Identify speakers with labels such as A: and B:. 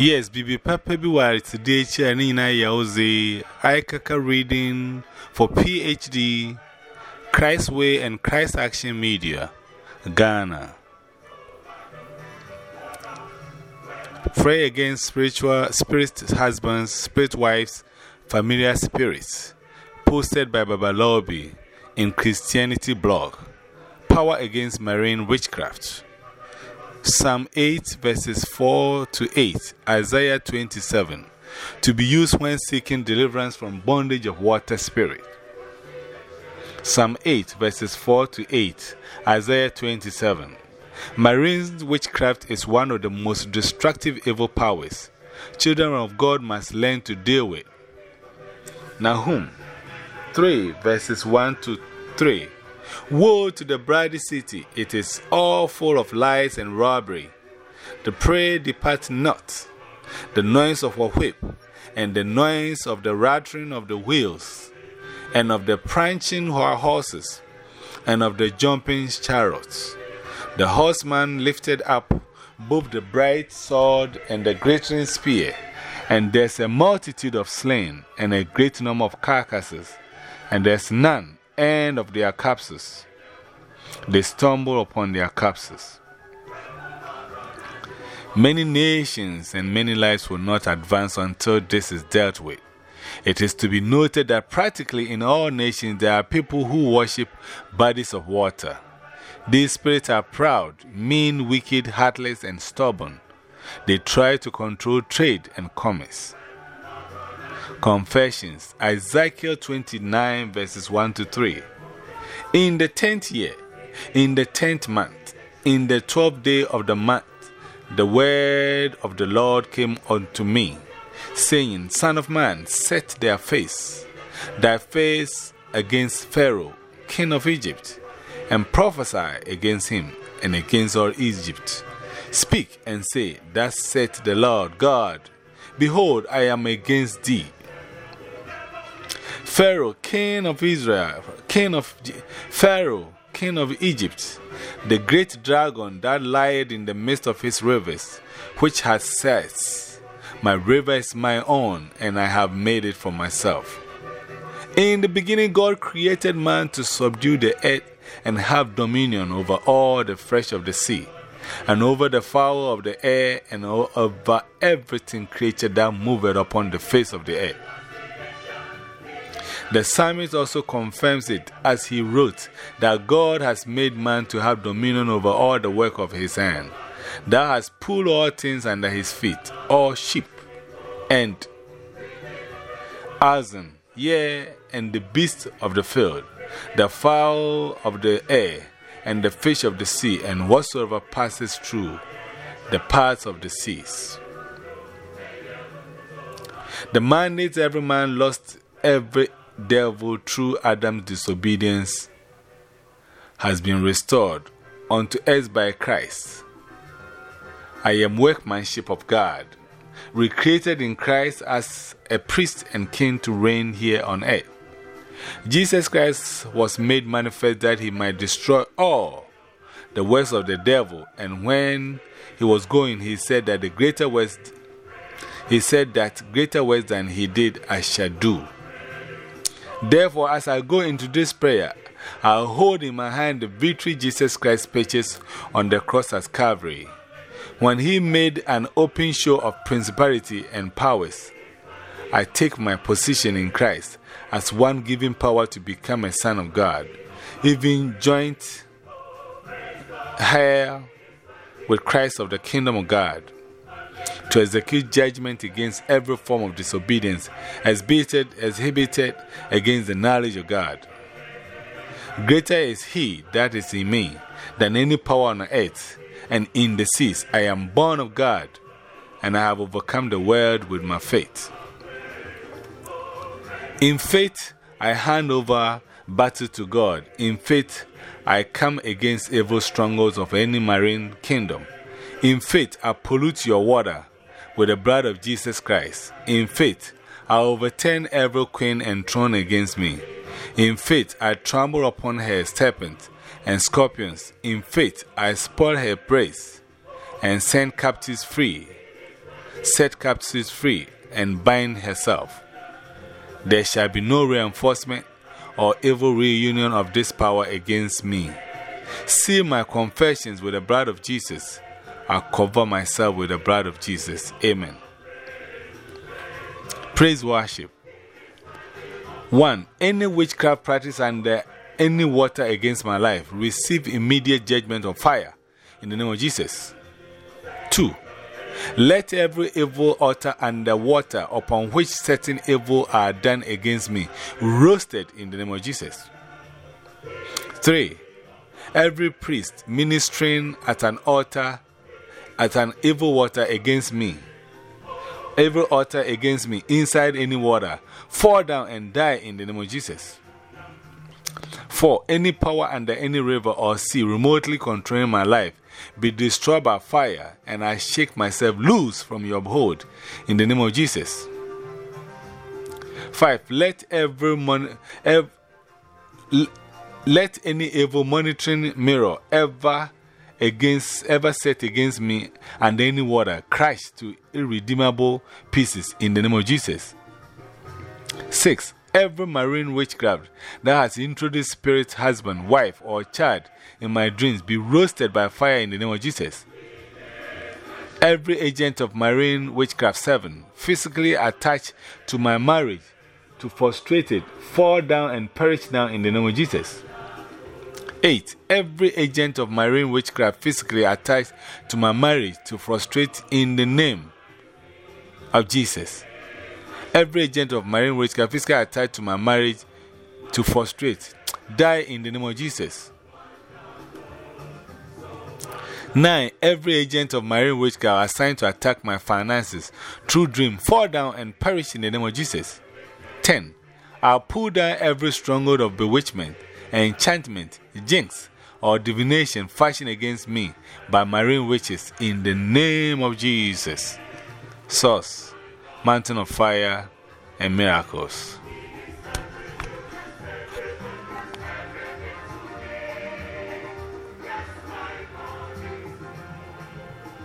A: Yes, Bibi Papa Biwari today, Chanina Yaozi, Aikaka reading for PhD, Christ Way and Christ Action Media, Ghana. Pray against spiritual spirit husbands, spirit wives, familiar spirits. Posted by Baba Lobby in Christianity blog. Power against marine witchcraft. Psalm 8, verses 4 to 8, Isaiah 27, to be used when seeking deliverance from bondage of water spirit. Psalm 8, verses 4 to 8, Isaiah 27. Marine witchcraft is one of the most destructive evil powers children of God must learn to deal with. Nahum 3, verses 1 to 3. Woe to the bride city, it is all full of lies and robbery. The prey depart not, the noise of a whip, and the noise of the rattling of the wheels, and of the prancing horses, and of the jumping chariots. The horseman lifted up both the bright sword and the glittering spear, and there's a multitude of slain, and a great number of carcasses, and there's none end of their capsules. They stumble upon their capsules. Many nations and many lives will not advance until this is dealt with. It is to be noted that practically in all nations there are people who worship bodies of water. These spirits are proud, mean, wicked, heartless, and stubborn. They try to control trade and commerce. Confessions, Ezekiel 29, verses 1 to 3. In the tenth year, in the tenth month, in the twelfth day of the month, the word of the Lord came unto me, saying, Son of man, set their face, thy face against Pharaoh, king of Egypt, and prophesy against him and against all Egypt. Speak and say, Thus saith the Lord God, Behold, I am against thee Pharaoh, king of Israel, king of Pharaoh, king of Egypt, the great dragon that lied in the midst of his rivers, which has said, My river is my own, and I have made it for myself. In the beginning, God created man to subdue the earth and have dominion over all the fish of the sea, and over the fowl of the air, and over everything created that moved upon the face of the earth. The psalmist also confirms it as he wrote that God has made man to have dominion over all the work of his hand, that has put all things under his feet, all sheep and oxen, yea, and the beasts of the field, the fowl of the air, and the fish of the sea, and whatsoever passes through the paths of the seas. The mandate every man lost every devil through Adam's disobedience has been restored unto us by Christ. I am workmanship of God, recreated in Christ as a priest and king to reign here on earth. Jesus Christ was made manifest that he might destroy all the works of the devil, and when he was going, he said that the greater works, he said that greater works than he did I shall do. Therefore, as I go into this prayer, I'll hold in my hand the victory Jesus Christ purchased on the cross at Calvary. When he made an open show of principality and powers, I take my position in Christ as one given power to become a son of God, even joint heir with Christ of the kingdom of God to execute judgment against every form of disobedience exhibited, exhibited against the knowledge of God. Greater is He that is in me than any power on earth and in the seas. I am born of God, and I have overcome the world with my faith. In faith, I hand over battle to God. In faith, I come against evil strongholds of any marine kingdom. In faith, I pollute your water with the blood of Jesus Christ. In faith, I overturn every queen enthroned against me. In faith, I trample upon her serpents and scorpions. In faith, I spoil her praise and send captives free. set captives free, and bind herself. There shall be no reinforcement or evil reunion of this power against me. Seal my confessions with the blood of Jesus. I cover myself with the blood of Jesus. Amen. Praise worship. 1. Any witchcraft practice under any water against my life, receive immediate judgment of fire in the name of Jesus. 2. Let every evil altar under water upon which certain evil are done against me roasted in the name of Jesus. 3. Every priest ministering at an altar, at an evil water against me, every altar against me inside any water, fall down and die in the name of Jesus. For Any power under any river or sea remotely controlling my life be destroyed by fire, and I shake myself loose from your hold in the name of Jesus. 5. Let every mon ev let any evil monitoring mirror ever against ever set against me and any water crash to irredeemable pieces in the name of Jesus. 6 every marine witchcraft that has introduced spirit, husband, wife, or child in my dreams be roasted by fire in the name of Jesus. Every agent of marine witchcraft, seven, physically attached to my marriage, to frustrate it, fall down and perish down in the name of Jesus. 8. Every agent of marine witchcraft physically attached to my marriage to frustrate in the name of Jesus. Every agent of marine witchcraft physically attached to my marriage to frustrate, die in the name of Jesus. 9. Every agent of marine witchcraft assigned to attack my finances through dream fall down and perish in the name of Jesus. 10. I'll pull down every stronghold of bewitchment, enchantment, jinx, or divination fashioned against me by marine witches in the name of Jesus. Source mountain of fire, and miracles.